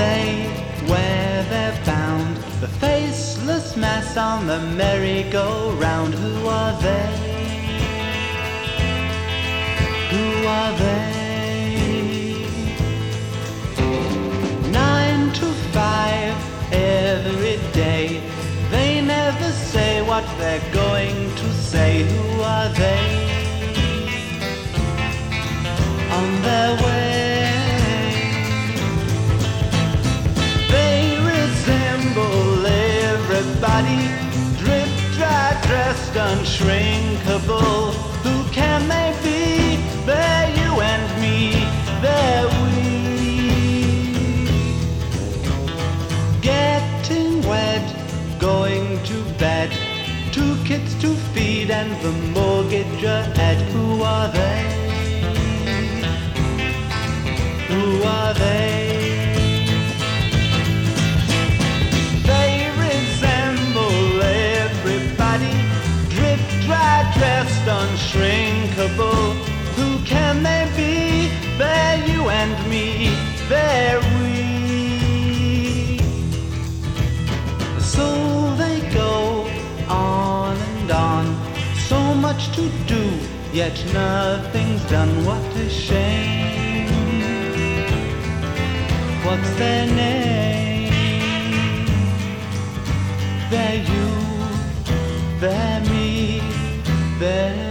they, where they're bound. The faceless mass on the merry-go-round, who are they? Who are they? Nine to five every day. They never say what they're going to say. Who are they? On their way. Everybody. Drip dry, dressed, unshrinkable. Who can they be? They're you and me. They're we. Getting wed, going to bed. Two kids to feed and the mortgage ahead. Who are they? Unshrinkable. Who can they be? They're you and me, they're we. So they go on and on, so much to do, yet nothing's done. What a shame. What's their name? They're you, they're me, they're